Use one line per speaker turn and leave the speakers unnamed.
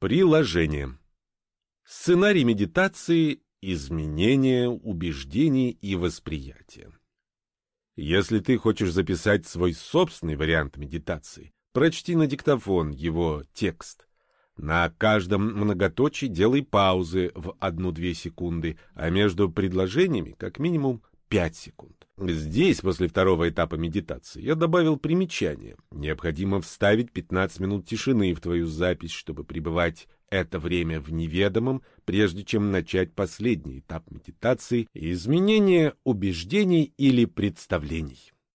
Приложение. Сценарий медитации Изменение убеждений и восприятия. Если ты хочешь записать свой собственный вариант медитации, прочти на диктофон его текст. На каждом многоточии делай паузы в 1-2 секунды, а между предложениями как минимум 5 секунд. Здесь, после второго этапа медитации, я добавил примечание. Необходимо вставить 15 минут тишины в твою запись, чтобы пребывать это время в неведомом, прежде чем начать последний этап медитации – изменение убеждений или представлений.